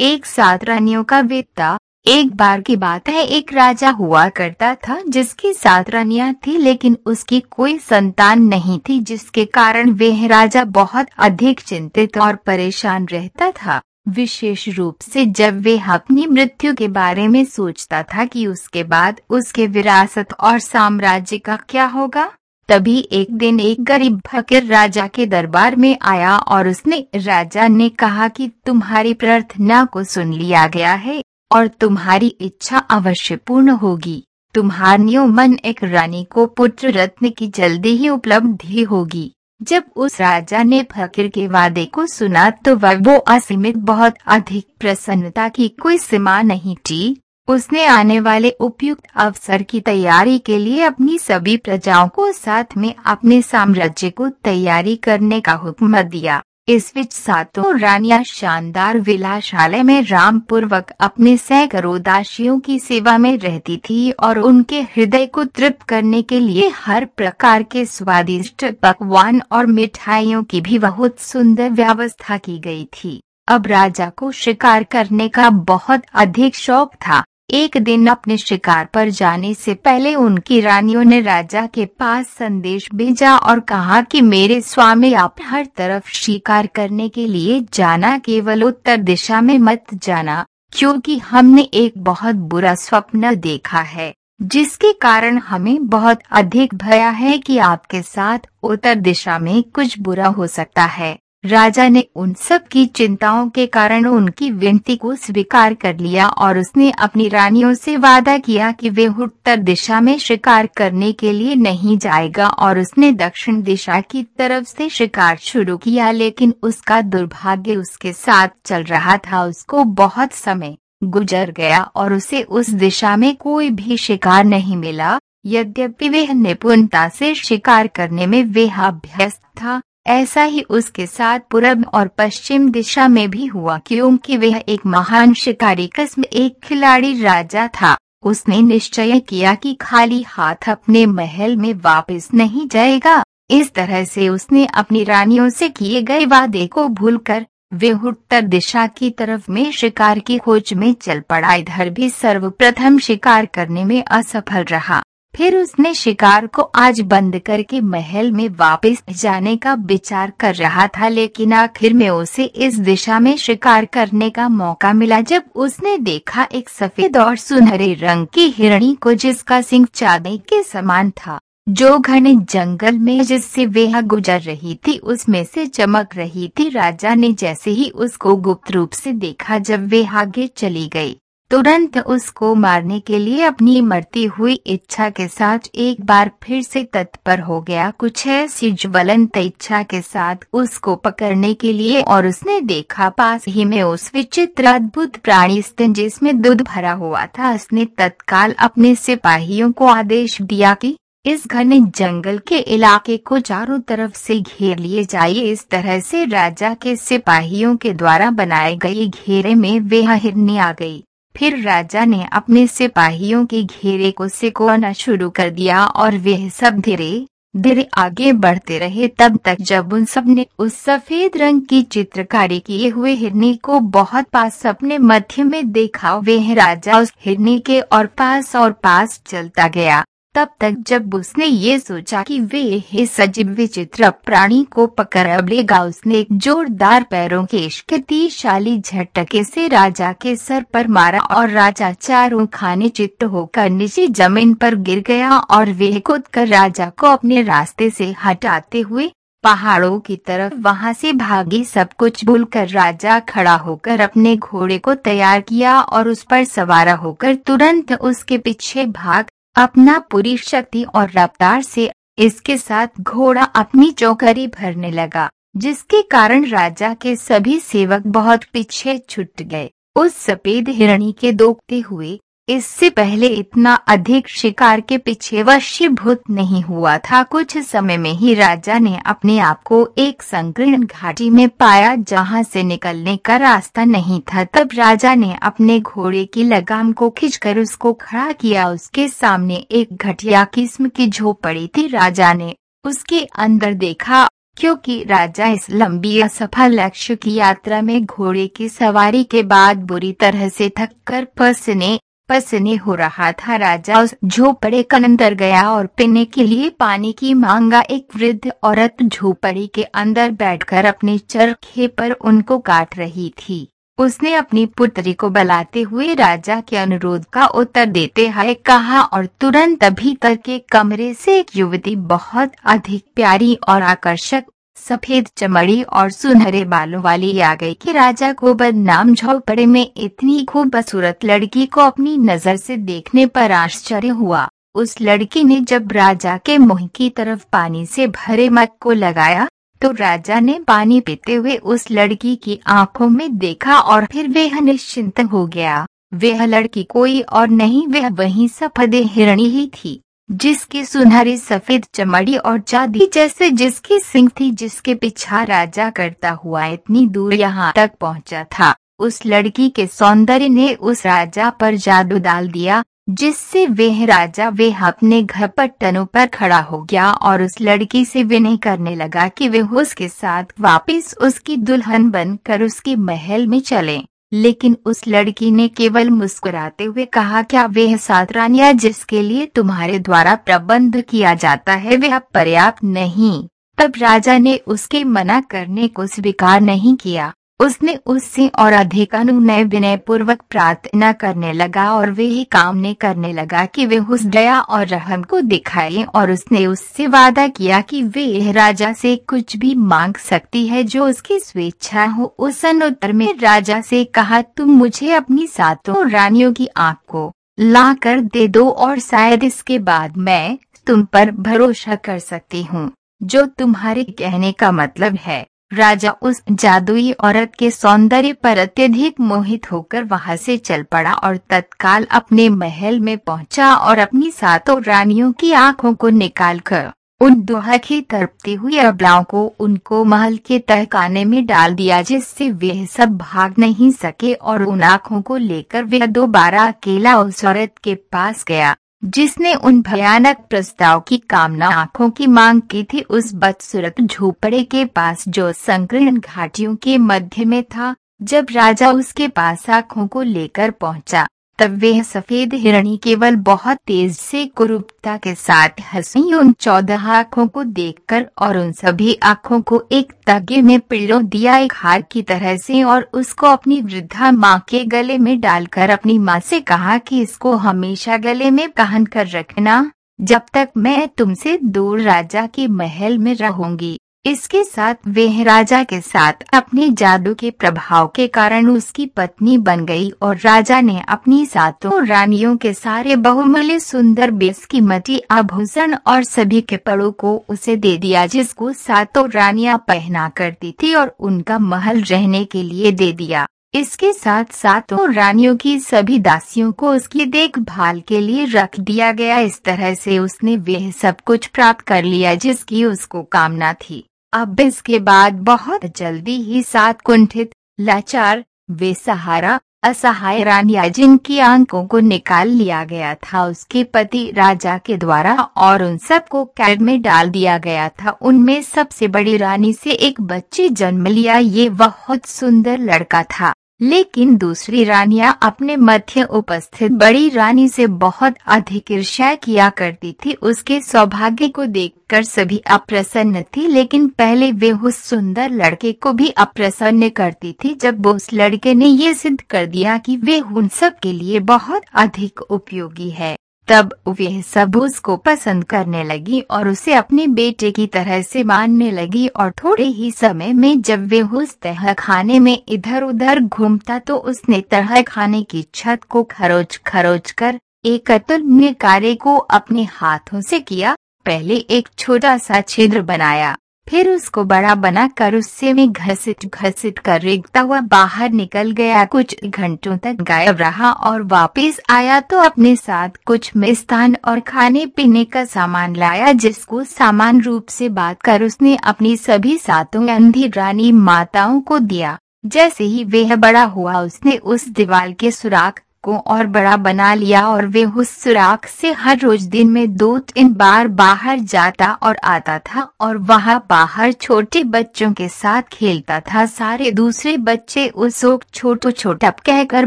एक सात रानियों का वेत्ता, एक बार की बात है, एक राजा हुआ करता था, जिसकी सात रानियाँ थी, लेकिन उसकी कोई संतान नहीं थी, जिसके कारण वह राजा बहुत अधिक चिंतित और परेशान रहता था। विशेष रूप से जब वह अपनी मृत्यु के बारे में सोचता था कि उसके बाद उसके विरासत और साम्राज्य का क्या होगा तभी एक दिन एक गरीब फकीर राजा के दरबार में आया और उसने, राजा ने कहा कि तुम्हारी प्रार्थना को सुन लिया गया है, और तुम्हारी इच्छा अवश्य पूर्ण होगी। तुम्हारियों मन एक रानी को पुत्र रत्न की जल्दी ही उपलब्धि होगी। जब उस राजा ने फकीर के वादे को सुना तो वह वो असीमित, बहुत अधिक प्रसन्नता की कोई सीमा नहीं थी। उसने आने वाले उपयुक्त अवसर की तैयारी के लिए अपनी सभी प्रजाओं को साथ में अपने साम्राज्य को तैयारी करने का हुक्म दिया। इस बीच सातों रानियाँ शानदार विलाशालय में राम पूर्वक अपने सैकड़ों दासियों की सेवा में रहती थी और उनके हृदय को तृप्त करने के लिए हर प्रकार के स्वादिष्ट पकवान और मिठाइयों की भी बहुत सुंदर व्यवस्था की गई थी। अब राजा को शिकार करने का बहुत अधिक शौक था। एक दिन अपने शिकार पर जाने से पहले उनकी रानियों ने राजा के पास संदेश भेजा और कहा कि मेरे स्वामी आप हर तरफ़ शिकार करने के लिए जाना केवल उत्तर दिशा में मत जाना, क्योंकि हमने एक बहुत बुरा स्वप्न देखा है, जिसके कारण हमें बहुत अधिक भया है कि आपके साथ उत्तर दिशा में कुछ बुरा हो सकता है। राजा ने उन सब की चिंताओं के कारण उनकी विनती को स्वीकार कर लिया और उसने अपनी रानियों से वादा किया कि वे उत्तर दिशा में शिकार करने के लिए नहीं जाएगा और उसने दक्षिण दिशा की तरफ़ से शिकार शुरू किया, लेकिन उसका दुर्भाग्य उसके साथ चल रहा था। उसको बहुत समय गुजर गया और उसे उस दिशा में कोई भी शिकार नहीं मिला। यद्यपि वह निपुणता से शिकार करने में वह अभ्यस्त था ऐसा ही उसके साथ पूर्व और पश्चिम दिशा में भी हुआ क्योंकि वह एक महान शिकारी किस्म, एक खिलाड़ी राजा था। उसने निश्चय किया कि खाली हाथ अपने महल में वापस नहीं जाएगा। इस तरह से उसने अपनी रानियों से किए गए वादे को भूलकर वे उत्तर दिशा की तरफ़ में शिकार की खोज में चल पड़ा। इधर भी सर्वप्रथम शिकार करने में असफल रहा। फिर उसने शिकार को आज बंद करके महल में वापस जाने का विचार कर रहा था, लेकिन आखिर में उसे इस दिशा में शिकार करने का मौका मिला जब उसने देखा एक सफ़ेद और सुनहरे रंग की हिरणी को जिसका सिंह चांदी के समान था। जो घने जंगल में जिससे वह गुजर रही थी, उसमें से चमक रही थी। राजा ने जैसे ही उसको गुप्त रूप से देखा जब वे आगे चली गई। तुरंत उसको मारने के लिए अपनी मरती हुई इच्छा के साथ एक बार फिर से तत्पर हो गया। कुछ ऐसी ज्वलंत इच्छा के साथ उसको पकड़ने के लिए और उसने देखा पास ही में उस विचित्र अद्भुत प्राणी स्तन जिसमें दूध भरा हुआ था। उसने तत्काल अपने सिपाहियों को आदेश दिया कि इस घने जंगल के इलाके को चारों तरफ़ से घेर लिए जाइए। इस तरह से राजा के सिपाहियों के द्वारा बनाए गए घेरे में वे हिरनी आ गई। फिर राजा ने अपने सिपाहियों के घेरे को सिकोना शुरू कर दिया और वे सब धीरे धीरे आगे बढ़ते रहे। तब तक जब उन सबने उस सफ़ेद रंग की चित्रकारी किए हुए हिरनी को बहुत पास अपने मध्य में देखा वे राजा उस हिरनी के और पास और पास चलता गया। तब तक जब उसने ये सोचा कि वे हे सजीव विचित्र प्राणी को पकड़ अब लेगा, उसने एक जोरदार पैरों के शक्तिशाली झटके से राजा के सर पर मारा और राजा चारों खाने चित्त होकर नीचे ज़मीन पर गिर गया और वे कूद कर राजा को अपने रास्ते से हटाते हुए पहाड़ों की तरफ़ वहाँ से भागी। सब कुछ भूलकर राजा खड़ा होकर अपने घोड़े को तैयार किया और उस पर सवार होकर तुरंत उसके पीछे भाग अपना पूरी शक्ति और रफ्तार से इसके साथ घोड़ा अपनी चौकरी भरने लगा, जिसके कारण राजा के सभी सेवक बहुत पीछे छुट गए। उस सफ़ेद हिरणी के दोखते हुए इससे पहले इतना अधिक शिकार के पीछे वशीभूत नहीं हुआ था। कुछ समय में ही राजा ने अपने आप को एक संकीर्ण घाटी में पाया, जहाँ से निकलने का रास्ता नहीं था। तब राजा ने अपने घोड़े की लगाम को खींचकर उसको खड़ा किया। उसके सामने एक घटिया किस्म की झोपड़ी थी। राजा ने उसके अंदर देखा, क्योंकि राजा इस लंबी असफल लक्ष्य की यात्रा में घोड़े की सवारी के बाद बुरी तरह से थक कर पसने पसने हो रहा था राजा। उस झोपड़े के अंदर गया और पीने के लिए पानी की मांगा एक वृद्ध औरत झोपड़ी के अंदर बैठकर अपने चरखे पर उनको काट रही थी। उसने अपनी पुत्री को बुलाते हुए राजा के अनुरोध का उत्तर देते हुए कहा और तुरंत अभी तक के कमरे से एक युवती बहुत अधिक प्यारी और आकर्षक सफ़ेद चमड़ी और सुनहरे बालों वाली आ गई कि राजा को बदनाम झोपड़े में इतनी खूबसूरत लड़की को अपनी नज़र से देखने पर आश्चर्य हुआ। उस लड़की ने जब राजा के मुँह की तरफ़ पानी से भरे मग को लगाया तो राजा ने पानी पीते हुए उस लड़की की आँखों में देखा और फिर वह निश्चिंत हो गया। वह लड़की कोई और नहीं, वह वही सफदे हिरणी ही थी। जिसकी सुनहरी सफ़ेद चमड़ी और चांदी जैसे जिसकी सिंह थी, जिसके पीछा राजा करता हुआ इतनी दूर यहाँ तक पहुँचा था। उस लड़की के सौंदर्य ने उस राजा पर जादू डाल दिया, जिससे वह राजा, वह अपने घर पट्टनों पर खड़ा हो गया और उस लड़की से विनय करने लगा कि वह उसके साथ वापस उसकी दुल्हन बनकर उसके महल में चले। लेकिन उस लड़की ने केवल मुस्कुराते हुए कहा, क्या वह सातरानिया जिसके लिए तुम्हारे द्वारा प्रबंध किया जाता है, वह पर्याप्त नहीं? तब राजा ने उसके मना करने को स्वीकार नहीं किया। उसने उससे और अधिक अनुनय विनय पूर्वक प्रार्थना करने लगा और वे ही कामने करने लगा कि वे उस दया और रहम को दिखाए और उसने उससे वादा किया कि वे राजा से कुछ भी मांग सकती है जो उसकी स्वेच्छा हो। उस अनुत्तर में राजा से कहा, तुम मुझे अपनी सातों रानियों की आँख को ला कर दे दो और शायद इसके बाद मैं तुम पर भरोसा कर सकती हूँ। जो तुम्हारे कहने का मतलब है। राजा उस जादुई औरत के सौंदर्य पर अत्यधिक मोहित होकर वहाँ से चल पड़ा और तत्काल अपने महल में पहुँचा और अपनी सातों रानियों की आँखों को निकालकर उन दुहकी तड़पती हुई अबलाओं को उनको महल के तहखाने में डाल दिया जिससे वे सब भाग नहीं सके और उन आँखों को लेकर वह दोबारा अकेला उस औरत के पास गया। जिसने उन भयानक प्रस्ताव की कामना आँखों की मांग की थी, उस बदसूरत झोपड़े के पास जो संकीर्ण घाटियों के मध्य में था, जब राजा उसके पास आँखों को लेकर पहुँचा। तब वह सफ़ेद हिरणी केवल बहुत तेज से कुरूपता के साथ हँसी उन चौदह आँखों को देखकर और उन सभी आँखों को एक तगे में पिलो दिया एक हार की तरह से और उसको अपनी वृद्धा माँ के गले में डालकर अपनी माँ से कहा कि इसको हमेशा गले में पहन कर रखना। जब तक मैं तुमसे दूर राजा के महल में रहूँगी। इसके साथ वह राजा के साथ अपने जादू के प्रभाव के कारण उसकी पत्नी बन गई और राजा ने अपनी सातों रानियों के सारे बहुमूल्य सुंदर बेस की मटी आभूषण और सभी कपड़ों को उसे दे दिया, जिसको सातों रानियाँ पहना करती थी और उनका महल रहने के लिए दे दिया। इसके साथ सातों रानियों की सभी दासियों को उसकी देखभाल के लिए रख दिया गया। इस तरह से उसने वह सब कुछ प्राप्त कर लिया, जिसकी उसको कामना थी। अब इसके बाद बहुत जल्दी ही सात कुंठित लाचार, बेसहारा, असहाय रानिया जिनकी आँखों को निकाल लिया गया था, उसके पति राजा के द्वारा और उन सबको कैद में डाल दिया गया था। उनमें सबसे बड़ी रानी से एक बच्चे जन्म लिया, ये बहुत सुंदर लड़का था। लेकिन दूसरी रानियाँ अपने मध्य उपस्थित बड़ी रानी से बहुत अधिक ईर्ष्या किया करती थी। उसके सौभाग्य को देखकर सभी अप्रसन्न थी, लेकिन पहले वे उस सुंदर लड़के को भी अप्रसन्न करती थी, जब उस लड़के ने ये सिद्ध कर दिया कि वे उन सब के लिए बहुत अधिक उपयोगी है। तब वह सब उसको पसंद करने लगी और उसे अपने बेटे की तरह से मानने लगी और थोड़े ही समय में जब वे उस तह खाने में इधर उधर घूमता तो उसने तरह खाने की छत को खरोच खरोच कर एक अतुल्य कार्य को अपने हाथों से किया। पहले एक छोटा सा छिद्र बनाया। फिर उसको बड़ा बनाकर उससे में घसीट घसीट कर रेगता हुआ बाहर निकल गया। कुछ घंटों तक गायब रहा और वापस आया तो अपने साथ कुछ मिस्तान और खाने पीने का सामान लाया, जिसको सामान रूप से बात कर उसने अपनी सभी सातों अंधी रानी माताओं को दिया। जैसे ही वह बड़ा हुआ, उसने उस दीवार के सुराख को और बड़ा बना लिया और वे उस सुराख से हर रोज दिन में दो तीन बार बाहर जाता और आता था और वहाँ बाहर छोटे बच्चों के साथ खेलता था। सारे दूसरे बच्चे उस छोटो छोटा कहकर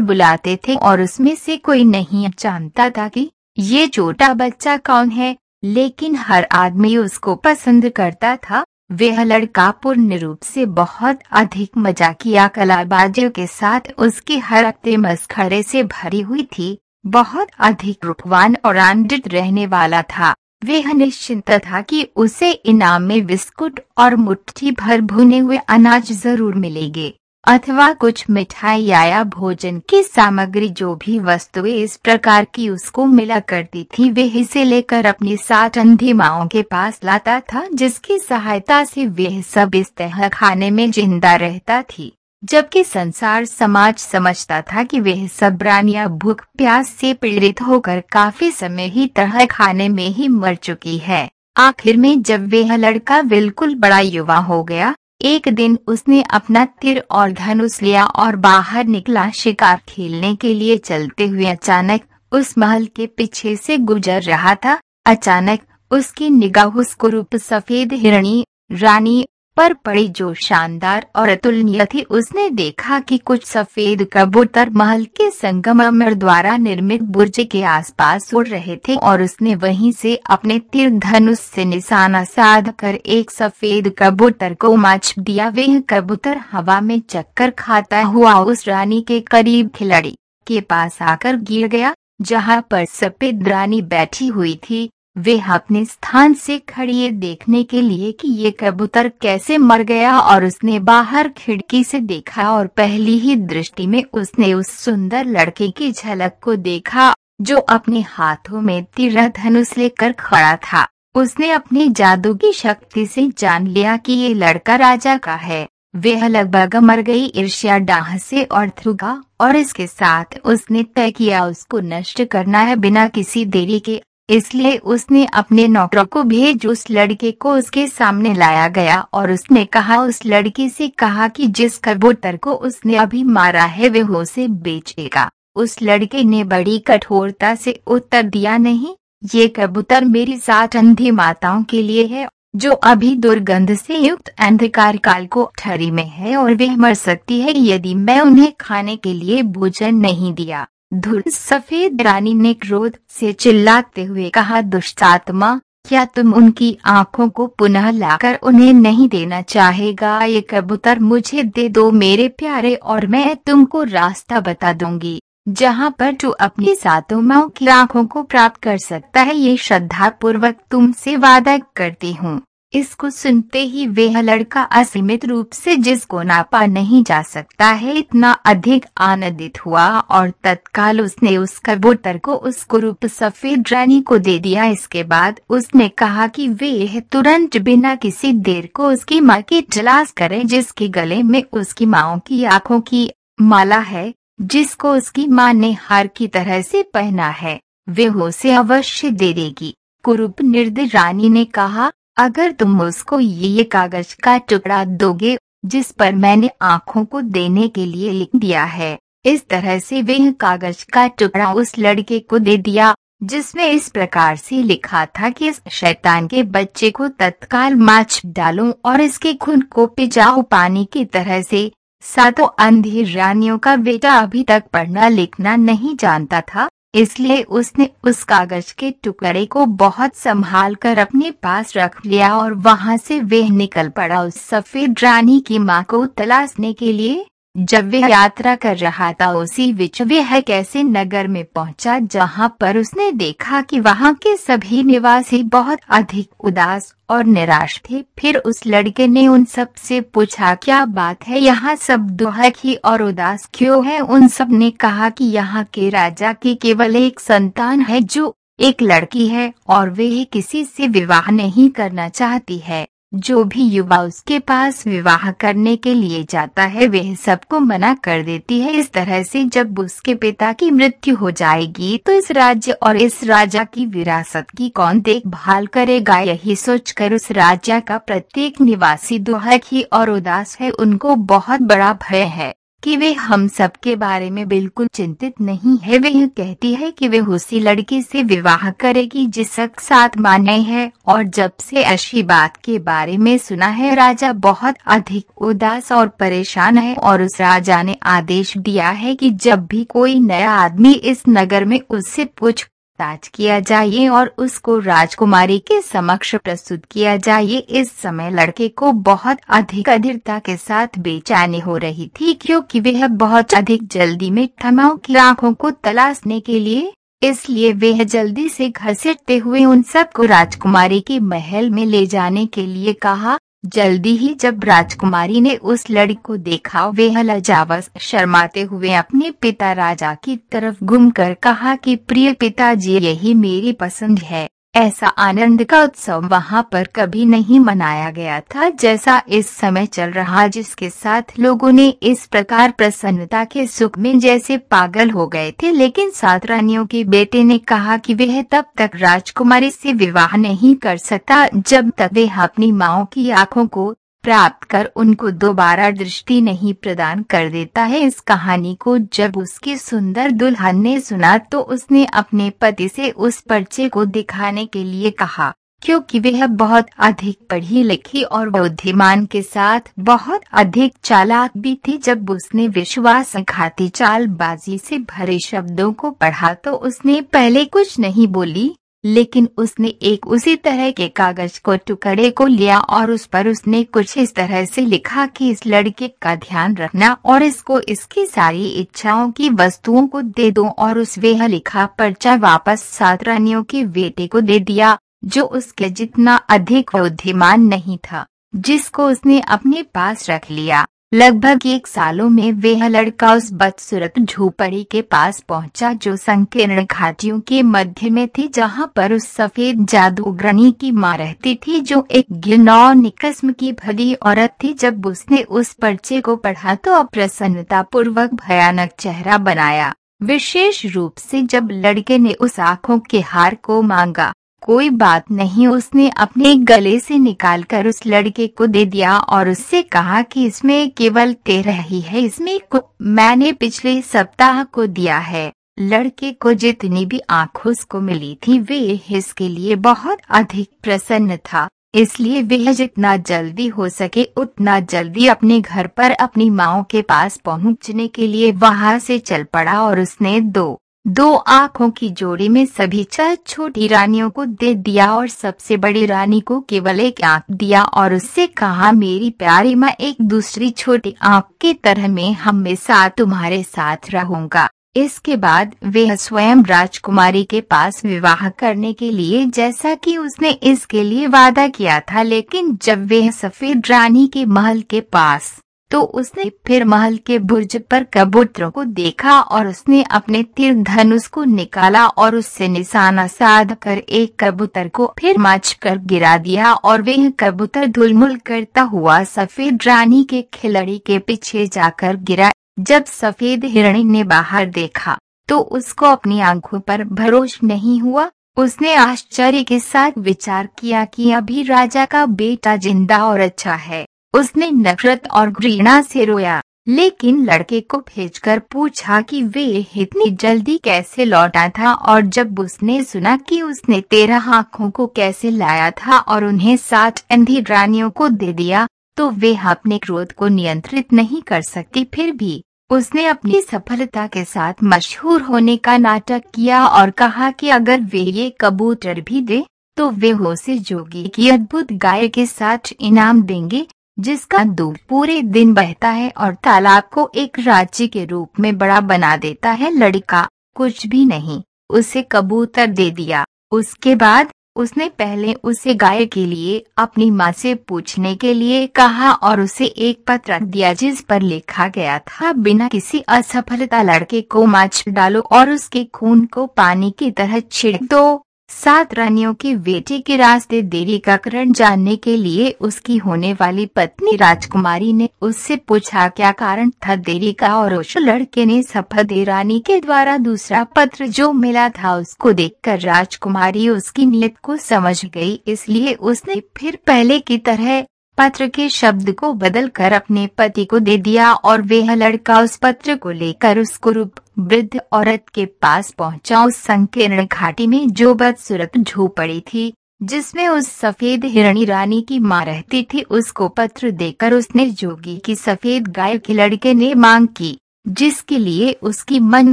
बुलाते थे और उसमें से कोई नहीं जानता था कि ये छोटा बच्चा कौन है, लेकिन हर आदमी उसको पसंद करता था। वह लड़का पूर्ण रूप से बहुत अधिक मजाकिया कलाबाजियों के साथ उसकी हरकते मस्खरे से भरी हुई थी, बहुत अधिक रूपवान और आंडित रहने वाला था। वह निश्चिंत था कि उसे इनाम में बिस्कुट और मुट्ठी भर भुने हुए अनाज ज़रूर मिलेंगे। अथवा कुछ मिठाई या भोजन की सामग्री जो भी वस्तुएँ इस प्रकार की उसको मिला करती थी, वे इसे लेकर अपनी सात अंधी माओ के पास लाता था, जिसकी सहायता से वह सब इस तरह खाने में ज़िंदा रहता थी। जबकि संसार समाज समझता था कि वह सब रानियाँ भूख प्यास से पीड़ित होकर काफ़ी समय ही तरह खाने में ही मर चुकी है। आखिर में जब वह लड़का बिल्कुल बड़ा युवा हो गया एक दिन उसने अपना तिर और धनुष लिया और बाहर निकला शिकार खेलने के लिए चलते हुए अचानक उस महल के पीछे से गुजर रहा था। अचानक उसकी निगाह उस कुरूप सफ़ेद हिरणी रानी पर पड़ी जो शानदार और अतुलनीय थी, उसने देखा कि कुछ सफ़ेद कबूतर महल के संगमर द्वारा निर्मित बुर्ज के आसपास उड़ रहे थे और उसने वहीं से अपने तीर धनुष से निशाना साध कर एक सफ़ेद कबूतर को माच दिया। वह कबूतर हवा में चक्कर खाता हुआ उस रानी के करीब खिलाड़ी के पास आकर गिर गया, जहाँ पर सफ़ेद रानी बैठी हुई थी। वे अपने स्थान से खड़ी देखने के लिए कि ये कबूतर कैसे मर गया और उसने बाहर खिड़की से देखा और पहली ही दृष्टि में उसने उस सुंदर लड़के की झलक को देखा, जो अपने हाथों में तीर धनुष लेकर खड़ा था। उसने अपनी जादू की शक्ति से जान लिया कि ये लड़का राजा का है। वह लगभग मर गई ईर्ष्या डाह से और थुगा और इसके साथ उसने तय किया उसको नष्ट करना है बिना किसी देरी के। इसलिए उसने अपने नौकरों को भेज उस लड़के को उसके सामने लाया गया और उसने कहा, उस लड़की से कहा कि जिस कबूतर को उसने अभी मारा है वह उसे बेचेगा। उस लड़के ने बड़ी कठोरता से उत्तर दिया, नहीं, ये कबूतर मेरी सात अंधी माताओं के लिए है, जो अभी दुर्गंध से युक्त अंधकार काल को ठरी में है और वह मर सकती है यदि मैं उन्हें खाने के लिए भोजन नहीं दिया। धुर सफ़ेद रानी ने क्रोध से चिल्लाते हुए कहा, दुष्टात्मा, क्या तुम उनकी आँखों को पुनः लाकर उन्हें नहीं देना चाहेगा? ये कबूतर मुझे दे दो मेरे प्यारे, और मैं तुमको रास्ता बता दूँगी, जहाँ पर तू अपनी सातों माओ की आँखों को प्राप्त कर सकता है। ये श्रद्धा पूर्वक तुमसे वादा करती हूँ। इसको सुनते ही वह लड़का असीमित रूप से जिसको नापा नहीं जा सकता है, इतना अधिक आनंदित हुआ और तत्काल उसने उस कबूतर को उस कुरूप सफ़ेद रानी को दे दिया। इसके बाद उसने कहा कि वे तुरंत बिना किसी देर को उसकी माँ की तलाश करे, जिसके गले में उसकी माओ की आँखों की माला है, जिसको उसकी माँ ने हार की तरह से पहना है। वे उसे अवश्य दे देगी। कुरूप निर्द रानी ने कहा अगर तुम उसको ये कागज़ का टुकड़ा दोगे, जिस पर मैंने आँखों को देने के लिए लिख दिया है, इस तरह से वह कागज़ का टुकड़ा उस लड़के को दे दिया जिसमें इस प्रकार से लिखा था कि इस शैतान के बच्चे को तत्काल माछ डालो और इसके खून को पिजाओ पानी की तरह से, सातों अंधी रानियों का बेटा अभी तक पढ़ना लिखना नहीं जानता था। इसलिए उसने उस कागज़ के टुकड़े को बहुत संभाल कर अपने पास रख लिया और वहाँ से वह निकल पड़ा उस सफ़ेद रानी की माँ को तलाशने के लिए। जब वह यात्रा कर रहा था, उसी बीच वह कैसे नगर में पहुँचा, जहाँ पर उसने देखा कि वहाँ के सभी निवासी बहुत अधिक उदास और निराश थे। फिर उस लड़के ने उन सबसे पूछा, क्या बात है? यहाँ सब दुखी और उदास क्यों है? उन सबने कहा कि यहाँ के राजा की केवल एक संतान है, जो एक लड़की है और वे किसी से विवाह नहीं करना चाहती है। जो भी युवा उसके पास विवाह करने के लिए जाता है, वह सबको मना कर देती है। इस तरह से जब उसके पिता की मृत्यु हो जाएगी तो इस राज्य और इस राजा की विरासत की कौन देखभाल करेगा? यही सोचकर उस राज्य का प्रत्येक निवासी दुहक ही और उदास है। उनको बहुत बड़ा भय है। कि वे हम सब के बारे में बिल्कुल चिंतित नहीं है। वे कहती है कि वे उसी लड़की से विवाह करेगी जिस साथ माने है और जब से ऐसी बात के बारे में सुना है, राजा बहुत अधिक उदास और परेशान है और उस राजा ने आदेश दिया है कि जब भी कोई नया आदमी इस नगर में उससे पूछ ताज किया जाए और उसको राजकुमारी के समक्ष प्रस्तुत किया जाए। इस समय लड़के को बहुत अधिक अधीरता के साथ बेचैनी हो रही थी क्योंकि वह बहुत अधिक जल्दी में थमाओं की आँखों को तलाशने के लिए, इसलिए वह जल्दी से घसीटते हुए उन सबको राजकुमारी के महल में ले जाने के लिए कहा। जल्दी ही जब राजकुमारी ने उस लड़की को देखा वह लजावस शर्माते हुए अपने पिता राजा की तरफ़ घूमकर कहा कि, प्रिय पिताजी, यही मेरी पसंद है। ऐसा आनंद का उत्सव वहाँ पर कभी नहीं मनाया गया था जैसा इस समय चल रहा जिसके साथ लोगों ने इस प्रकार प्रसन्नता के सुख में जैसे पागल हो गए थे। लेकिन सात रानियों के बेटे ने कहा कि वह तब तक राजकुमारी से विवाह नहीं कर सकता जब तक वह अपनी माओ की आँखों को प्राप्त कर उनको दोबारा दृष्टि नहीं प्रदान कर देता है। इस कहानी को जब उसकी सुंदर दुल्हन ने सुना तो उसने अपने पति से उस पर्चे को दिखाने के लिए कहा, क्योंकि वह बहुत अधिक पढ़ी लिखी और बुद्धिमान के साथ बहुत अधिक चालाक भी थी। जब उसने विश्वास विश्वासघाती चालबाजी से भरे शब्दों को पढ़ा तो उसने पहले कुछ नहीं बोली। लेकिन उसने एक उसी तरह के कागज़ को टुकड़े को लिया और उस पर उसने कुछ इस तरह से लिखा कि इस लड़के का ध्यान रखना और इसको इसकी सारी इच्छाओं की वस्तुओं को दे दो और उस वह लिखा पर्चा वापस सात रानियों के बेटे को दे दिया, जो उसके जितना अधिक बुद्धिमान नहीं था, जिसको उसने अपने पास रख लिया। लगभग एक सालों में वह लड़का उस बदसूरत झोपड़ी के पास पहुँचा जो संकीर्ण घाटियों के मध्य में थी, जहाँ पर उस सफ़ेद जादूगरनी की माँ रहती थी, जो एक घिनौनी किस्म की भली औरत थी। जब उसने उस पर्चे को पढ़ा तो अप्रसन्नता पूर्वक भयानक चेहरा बनाया। विशेष रूप से जब लड़के ने उस आँखों के हार को मांगा कोई बात नहीं, उसने अपने गले से निकालकर उस लड़के को दे दिया और उससे कहा कि इसमें केवल तेरह ही है, इसमें को मैंने पिछले सप्ताह को दिया है। लड़के को जितनी भी आँख उसको मिली थी, वे इसके लिए बहुत अधिक प्रसन्न था, इसलिए वह जितना जल्दी हो सके उतना जल्दी अपने घर पर अपनी माओ के पास पहुँचने के लिए वहाँ से चल पड़ा और उसने दो दो आँखों की जोड़ी में सभी छह छोटी रानियों को दे दिया और सबसे बड़ी रानी को केवल एक आँख दिया और उससे कहा, मेरी प्यारी माँ, एक दूसरी छोटी आँख की तरह में हमेशा तुम्हारे साथ रहूँगा। इसके बाद वह स्वयं राजकुमारी के पास विवाह करने के लिए, जैसा कि उसने इसके लिए वादा किया था, लेकिन जब वह सफ़ेद रानी के महल के पास तो उसने फिर महल के बुर्ज पर कबूतरों को देखा और उसने अपने तीर धनुष को निकाला और उससे निशाना साध कर एक कबूतर को फिर माच कर गिरा दिया और वह कबूतर धुलमुल करता हुआ सफ़ेद रानी के खिलड़ी के पीछे जाकर गिरा। जब सफ़ेद हिरणी ने बाहर देखा तो उसको अपनी आँखों पर भरोस नहीं हुआ। उसने आश्चर्य के साथ विचार किया कि अभी राजा का बेटा ज़िंदा और अच्छा है। उसने नफरत और घृणा से रोया। लेकिन लड़के को भेजकर पूछा कि वे इतनी जल्दी कैसे लौटा था और जब उसने सुना कि उसने तेरह आँखों को कैसे लाया था और उन्हें साठ अंधी रानियों को दे दिया तो वे अपने क्रोध को नियंत्रित नहीं कर सकती। फिर भी उसने अपनी सफलता के साथ मशहूर होने का नाटक किया और कहा कि अगर वे ये कबूतर भी दे तो वे उसे जोगी की अद्भुत गाय के साथ इनाम देंगे। जिसका दूध पूरे दिन बहता है और तालाब को एक राज्य के रूप में बड़ा बना देता है, लड़का कुछ भी नहीं, उसे कबूतर दे दिया। उसके बाद उसने पहले उसे गाय के लिए, अपनी माँ से पूछने के लिए कहा और उसे एक पत्र दिया जिस पर लिखा गया था, बिना किसी असफलता लड़के को माछ डालो और उसके खून को पानी की तरह छिड़क दो। सात रानियों के बेटे के रास्ते देरी का कारण जानने के लिए उसकी होने वाली पत्नी राजकुमारी ने उससे पूछा, क्या कारण था देरी का और उस लड़के ने सफद रानी के द्वारा दूसरा पत्र जो मिला था उसको देखकर राजकुमारी उसकी नीयत को समझ गई, इसलिए उसने फिर पहले की तरह पत्र के शब्द को बदलकर अपने पति को दे दिया और वह लड़का उस पत्र को लेकर उसको कुरूप वृद्ध औरत के पास पहुँचा उस संकीर्ण घाटी में जो बदसूरत झोपड़ी थी, जिसमें उस सफ़ेद हिरणी रानी की माँ रहती थी, उसको पत्र देकर उसने जोगी की सफ़ेद गाय के लड़के ने मांग की, जिसके लिए उसकी मन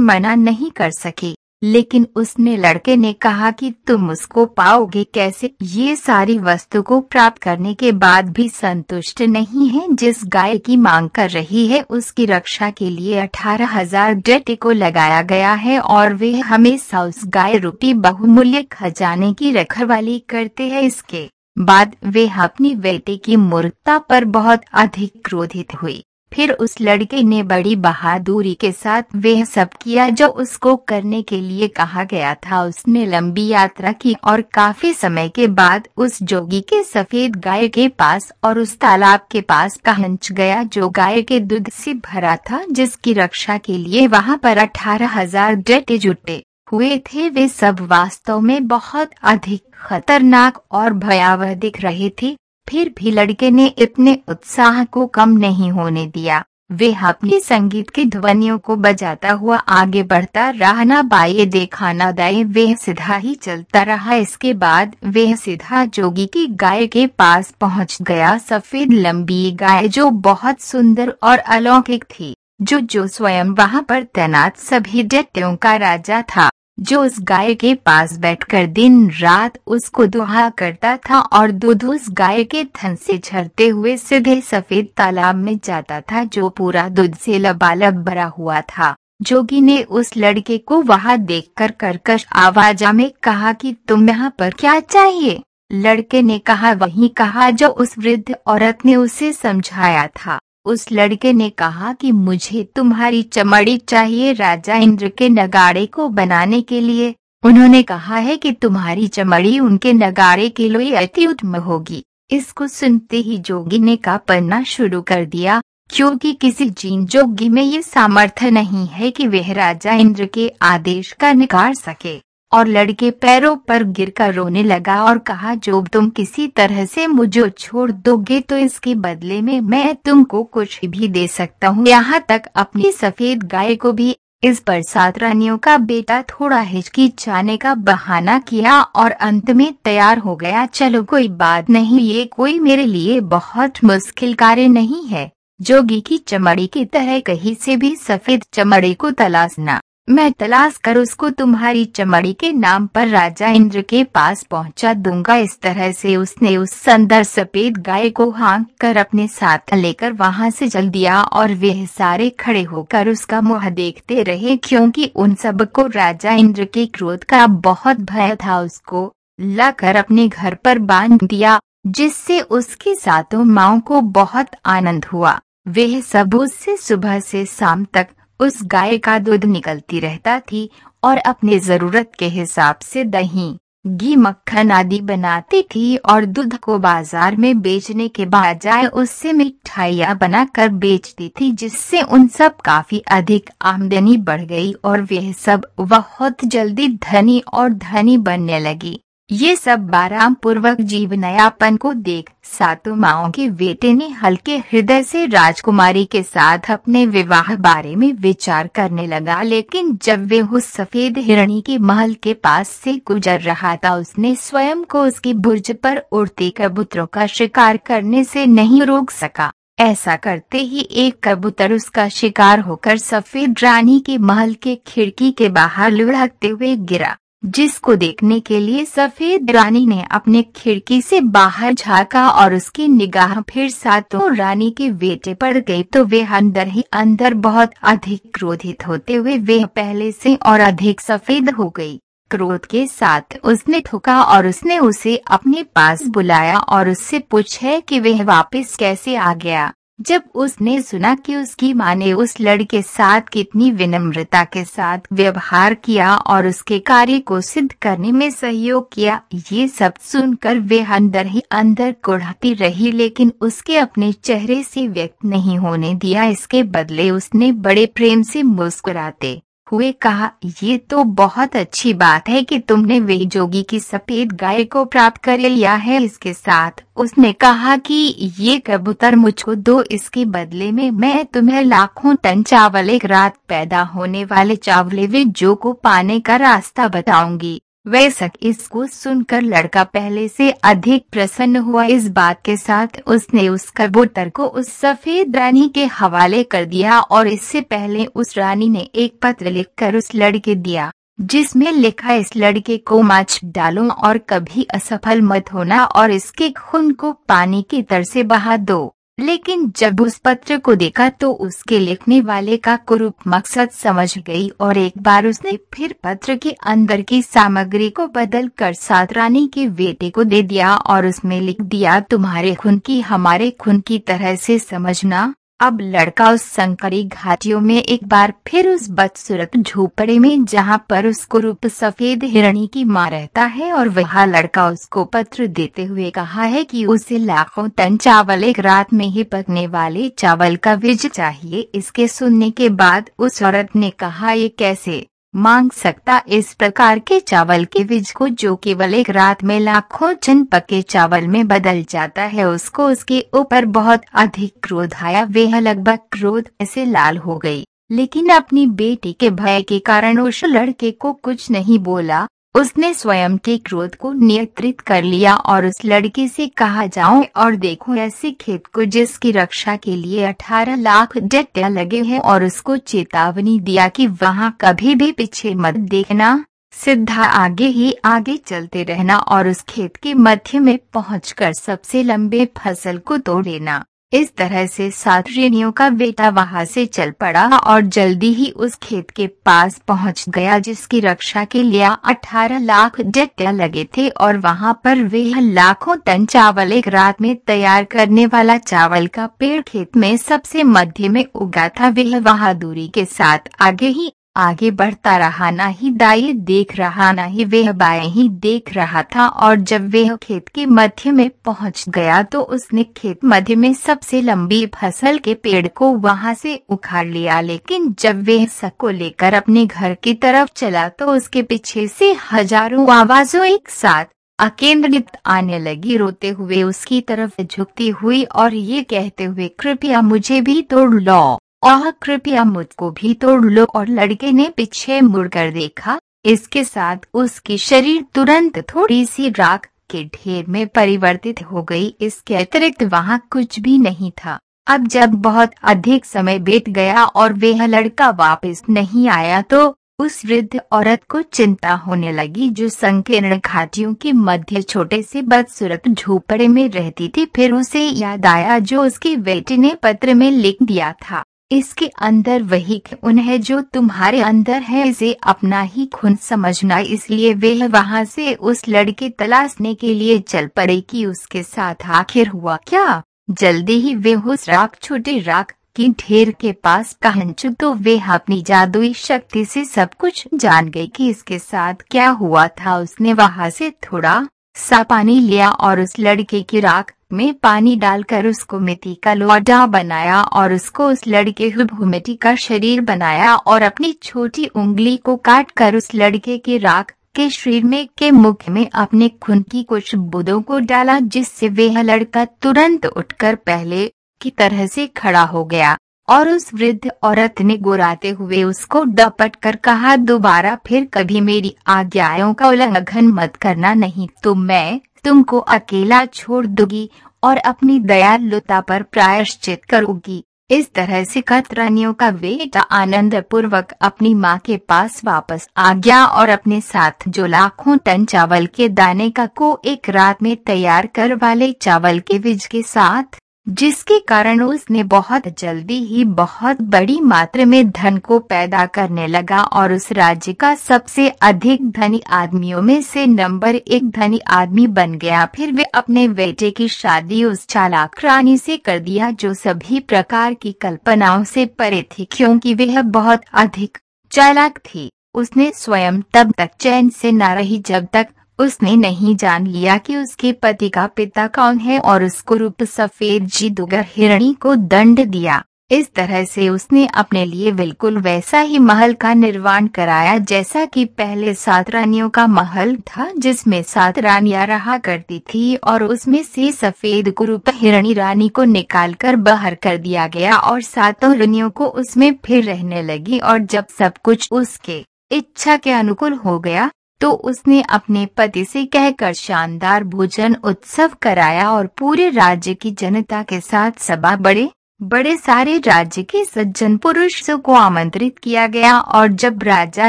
मना नहीं कर सके। लेकिन उसने लड़के ने कहा कि तुम उसको पाओगे कैसे? ये सारी वस्तु को प्राप्त करने के बाद भी संतुष्ट नहीं है। जिस गाय की मांग कर रही है, उसकी रक्षा के लिए अठारह हज़ार डेटे को लगाया गया है और वे हमेशा उस गाय रूपी बहुमूल्य खजाने की रखवाली करते हैं। इसके बाद वे अपनी बेटे की मूर्खता पर बहुत अधिक क्रोधित हुई। फिर उस लड़के ने बड़ी बहादुरी के साथ वह सब किया जो उसको करने के लिए कहा गया था। उसने लंबी यात्रा की और काफ़ी समय के बाद उस जोगी के सफ़ेद गाय के पास और उस तालाब के पास पहुँच गया जो गाय के दूध से भरा था, जिसकी रक्षा के लिए वहाँ पर अठारह हज़ार डटे जुटे हुए थे। वे सब वास्तव में बहुत अधिक खतरनाक और भयावह दिख रहे थे। फिर भी लड़के ने इतने उत्साह को कम नहीं होने दिया। वे अपनी संगीत की ध्वनियों को बजाता हुआ आगे बढ़ता रहा। ना बाये देखा, ना दाए। वे सीधा ही चलता रहा। इसके बाद वे सीधा जोगी की गाय के पास पहुँच गया। सफ़ेद लंबी गाय जो बहुत सुंदर और अलौकिक थी, जो जो स्वयं वहाँ पर तैनात सभी दैत्यों का राजा था। जो उस गाय के पास बैठकर दिन रात उसको दुहा करता था और दूध उस गाय के थन से झरते हुए सीधे सफ़ेद तालाब में जाता था, जो पूरा दूध से लबालब भरा हुआ था। जोगी ने उस लड़के को वहाँ देखकर कर्कश आवाजा में कहा कि तुम यहाँ पर क्या चाहिए? लड़के ने कहा, वही कहा जो उस वृद्ध औरत ने उसे समझाया था। उस लड़के ने कहा कि मुझे तुम्हारी चमड़ी चाहिए राजा इंद्र के नगाड़े को बनाने के लिए। उन्होंने कहा है कि तुम्हारी चमड़ी उनके नगाड़े के लिए अति उत्तम होगी। इसको सुनते ही जोगी ने का पढ़ना शुरू कर दिया, क्योंकि किसी जीन जोगी में ये सामर्थ्य नहीं है कि वह राजा इंद्र के आदेश का निकाल सके। और लड़के पैरों पर गिरकर रोने लगा और कहा, जो तुम किसी तरह से मुझे छोड़ दोगे तो इसके बदले में मैं तुमको कुछ भी दे सकता हूँ। यहाँ तक अपनी सफ़ेद गाय को भी इस पर सात रानियों का बेटा थोड़ा हिचकी हिचकिचाने का बहाना किया और अंत में तैयार हो गया। चलो, कोई बात नहीं, ये कोई मेरे लिए बहुत मुश्किल कार्य नहीं है। जोगी की चमड़ी की तरह कहीं से भी सफ़ेद चमड़ी को तलाशना। मैं तलाश कर उसको तुम्हारी चमड़ी के नाम पर राजा इंद्र के पास पहुँचा दूँगा। इस तरह से उसने उस सुंदर सफ़ेद गाय को हाँक कर अपने साथ लेकर वहाँ से चल दिया और वे सारे खड़े होकर उसका मुँह देखते रहे, क्योंकि उन सबको राजा इंद्र के क्रोध का बहुत भय था। उसको लाकर अपने घर पर बाँध दिया, जिससे उसकी सातों माओ को बहुत आनंद हुआ। वे सब उससे सुबह से शाम तक उस गाय का दूध निकलती रहता थी और अपने ज़रूरत के हिसाब से दही, घी, मक्खन आदि बनाती थी और दूध को बाज़ार में बेचने के बजाय उससे मिठाइयाँ बनाकर बेचती थी, जिससे उन सब काफ़ी अधिक आमदनी बढ़ गई और वे सब बहुत जल्दी धनी और धनी बनने लगी। ये सब बाराम पूर्वक जीवनयापन को देख सातों माओ के बेटे ने हल्के हृदय से राजकुमारी के साथ अपने विवाह बारे में विचार करने लगा। लेकिन जब वे उस सफ़ेद हिरणी के महल के पास से गुजर रहा था, उसने स्वयं को उसकी बुर्ज पर उड़ते कबूतरों का शिकार करने से नहीं रोक सका। ऐसा करते ही एक कबूतर उसका शिकार होकर सफ़ेद रानी के महल के खिड़की के बाहर लुढ़कते हुए गिरा। जिसको देखने के लिए सफ़ेद रानी ने अपने खिड़की से बाहर झांका और उसकी निगाह फिर सातों रानी के बेटे पड़ गई तो वे अंदर ही अंदर बहुत अधिक क्रोधित होते हुए वे पहले से और अधिक सफ़ेद हो गई। क्रोध के साथ उसने ठुका और उसने उसे अपने पास बुलाया और उससे पूछे कि वह वापस कैसे आ गया। जब उसने सुना कि उसकी माँ ने उस लड़के साथ कितनी विनम्रता के साथ व्यवहार किया और उसके कार्य को सिद्ध करने में सहयोग किया, ये सब सुनकर वे अंदर ही अंदर कुढ़ाती रही, लेकिन उसके अपने चेहरे से व्यक्त नहीं होने दिया। इसके बदले उसने बड़े प्रेम से मुस्कुराते हुए कहा, ये तो बहुत अच्छी बात है कि तुमने वे जोगी की सफ़ेद गाय को प्राप्त कर लिया है इसके साथ। उसने कहा कि ये कबूतर मुझको दो, इसके बदले में मैं तुम्हें लाखों टन चावल एक रात पैदा होने वाले चावले वे जो को पाने का रास्ता बताऊँगी। वैसक इसको सुनकर लड़का पहले से अधिक प्रसन्न हुआ। इस बात के साथ उसने उस कबूतर को उस सफ़ेद रानी के हवाले कर दिया और इससे पहले उस रानी ने एक पत्र लिखकर उस लड़के दिया, जिसमें लिखा, इस लड़के को माछ डालो और कभी असफल मत होना और इसके खून को पानी की तरह से बहा दो। लेकिन जब उस पत्र को देखा तो उसके लिखने वाले का कुरूप मकसद समझ गई और एक बार उसने फिर पत्र के अंदर की सामग्री को बदल कर सात रानी के बेटे को दे दिया और उसमें लिख दिया, तुम्हारे खून की, हमारे खून की तरह से समझना अब लड़का उस संकरी घाटियों में एक बार फिर उस बदसूरत झोपड़े में, जहाँ पर उसको रूप सफ़ेद हिरणी की माँ रहता है और वह लड़का उसको पत्र देते हुए कहा है कि उसे लाखों टन चावल एक रात में ही पकने वाले चावल का बीज चाहिए। इसके सुनने के बाद उस औरत ने कहा, ये कैसे मांग सकता इस प्रकार के चावल के बीज को जो केवल एक रात में लाखों चन पके चावल में बदल जाता है, उसको उसके ऊपर बहुत अधिक क्रोध आया। वह लगभग क्रोध से लाल हो गई, लेकिन अपनी बेटी के भय के कारण उस लड़के को कुछ नहीं बोला। उसने स्वयं के क्रोध को नियंत्रित कर लिया और उस लड़के से कहा, जाओ और देखो ऐसे खेत को जिसकी रक्षा के लिए अठारह लाख डट्टिया लगे हैं और उसको चेतावनी दिया कि वहाँ कभी भी पीछे मत देखना। सिद्धा आगे ही आगे चलते रहना और उस खेत के मध्य में पहुंचकर सबसे लंबे फ़सल को तोड़ लेना इस तरह से सात रेणियों का बेटा वहाँ से चल पड़ा और जल्दी ही उस खेत के पास पहुँच गया जिसकी रक्षा के लिए अठारह लाख डट्टिया लगे थे और वहाँ पर वे लाखों टन चावल एक रात में तैयार करने वाला चावल का पेड़ खेत में सबसे मध्य में उगा था। वह वहाँ दूरी के साथ आगे ही आगे बढ़ता रहा, ना ही दाएँ देख रहा, ना ही वह बाएँ ही देख रहा था और जब वह खेत के मध्य में पहुँच गया तो उसने खेत मध्य में सबसे लंबी फ़सल के पेड़ को वहाँ से उखाड़ लिया। लेकिन जब वह सको लेकर अपने घर की तरफ़ चला तो उसके पीछे से हज़ारों आवाजों एक साथ अकेंद्रित आने लगी। रोते हुए उसकी तरफ़ झुकती हुई और ये कहते हुए, कृपया मुझे भी तोड़ लो। और कृपया मुझको भी तोड़ लो। और लड़के ने पीछे मुड़कर देखा। इसके साथ उसकी शरीर तुरंत थोड़ी सी राख के ढेर में परिवर्तित हो गई। इसके अतिरिक्त वहाँ कुछ भी नहीं था। अब जब बहुत अधिक समय बीत गया और वह लड़का वापस नहीं आया तो उस वृद्ध औरत को चिंता होने लगी जो संकीर्ण घाटियों के मध्य छोटे से बदसूरत झोपड़े में रहती थी। फिर उसे याद आया जो उसके बेटे ने पत्र में लिख दिया था। इसके अंदर वही खून है जो तुम्हारे अंदर है इसे अपना ही खून समझना इसलिए वह वहाँ से उस लड़के तलाशने के लिए चल पड़े कि उसके साथ आखिर हुआ क्या। जल्दी ही वे उस राख, छोटे राख की ढेर के पास पहुँच तो वे अपनी जादुई शक्ति से सब कुछ जान गई कि इसके साथ क्या हुआ था। उसने वहाँ से थोड़ा सा पानी लिया और उस लड़के की राख में पानी डालकर उसको मिट्टी का लोडा बनाया और उसको उस लड़के मिट्टी का शरीर बनाया और अपनी छोटी उंगली को काट कर उस लड़के की राख के शरीर में के मुख में अपने खून की कुछ बुदों को डाला जिससे वह लड़का तुरंत उठकर पहले की तरह से खड़ा हो गया। और उस वृद्ध औरत ने गुराते हुए उसको डपट कर कहा, दोबारा फिर कभी मेरी आज्ञाओं का उल्लंघन मत करना नहीं तो मैं तुमको अकेला छोड़ दूँगी और अपनी दयालुता पर प्रायश्चित करूँगी। इस तरह से कतरानियों का बेटा आनंद पूर्वक अपनी माँ के पास वापस आ गया और अपने साथ जो लाखों टन चावल के दाने का को एक रात में तैयार कर वाले चावल के बीज के साथ जिसके कारण उसने बहुत जल्दी ही बहुत बड़ी मात्रा में धन को पैदा करने लगा और उस राज्य का सबसे अधिक धनी आदमियों में से नंबर एक धनी आदमी बन गया। फिर वे अपने बेटे की शादी उस चालाक रानी से कर दिया जो सभी प्रकार की कल्पनाओं से परे थी, क्योंकि वह बहुत अधिक चालाक थी। उसने स्वयं तब तक चैन से न रही जब तक उसने नहीं जान लिया कि उसके पति का पिता कौन है और उसको रूप सफ़ेद जीदुगर हिरणी को दंड दिया। इस तरह से उसने अपने लिए बिल्कुल वैसा ही महल का निर्माण कराया जैसा कि पहले सात रानियों का महल था जिसमें सात रानियाँ रहा करती थी और उसमें से सफ़ेद कुरूप हिरणी रानी को निकालकर बाहर कर दिया गया और सातों रानियों को उसमें फिर रहने लगी और जब सब कुछ उसके इच्छा के अनुकूल हो गया तो उसने अपने पति से कहकर शानदार भोजन उत्सव कराया और पूरे राज्य की जनता के साथ सभा बड़े बड़े सारे राज्य के सज्जन पुरुषों को आमंत्रित किया गया और जब राजा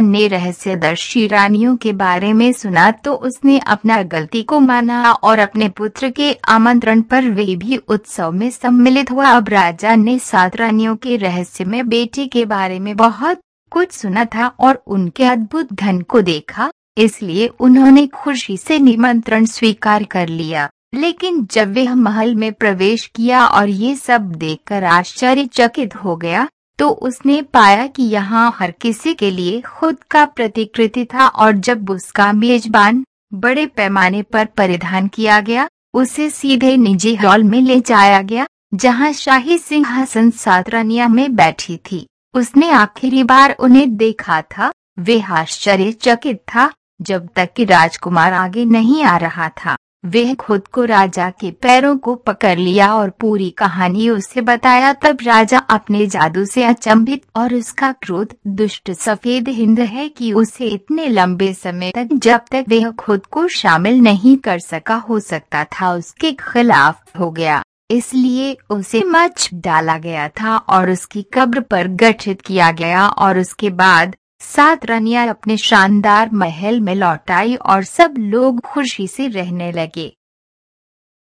ने रहस्यदर्शी रानियों के बारे में सुना तो उसने अपना गलती को माना और अपने पुत्र के आमंत्रण पर वे भी उत्सव में सम्मिलित हुआ। अब राजा ने सात रानियों के रहस्य में बेटी के बारे में बहुत कुछ सुना था और उनके अद्भुत धन को देखा। इसलिए उन्होंने खुशी से निमंत्रण स्वीकार कर लिया। लेकिन जब वह महल में प्रवेश किया और ये सब देखकर आश्चर्यचकित हो गया तो उसने पाया कि यहाँ हर किसी के लिए खुद का प्रतिकृति था और जब उसका मेजबान बड़े पैमाने पर परिधान किया गया, उसे सीधे निजी हॉल में ले जाया गया, जहाँ शाही सिंहासन सातरानिया में बैठी थी। उसने आखिरी बार उन्हें देखा था वे आश्चर्यचकित था जब तक कि राजकुमार आगे नहीं आ रहा था, वह खुद को राजा के पैरों को पकड़ लिया और पूरी कहानी उसे बताया तब राजा अपने जादू से अचंभित और उसका क्रोध, दुष्ट सफ़ेद हिंद है कि उसे इतने लंबे समय तक जब तक वह खुद को शामिल नहीं कर सका हो सकता था उसके खिलाफ हो गया। इसलिए उसे मच डाला गया था और उसकी कब्र पर गठित किया गया और उसके बाद सात रनिया अपने शानदार महल में लौट आई और सब लोग खुशी से रहने लगे।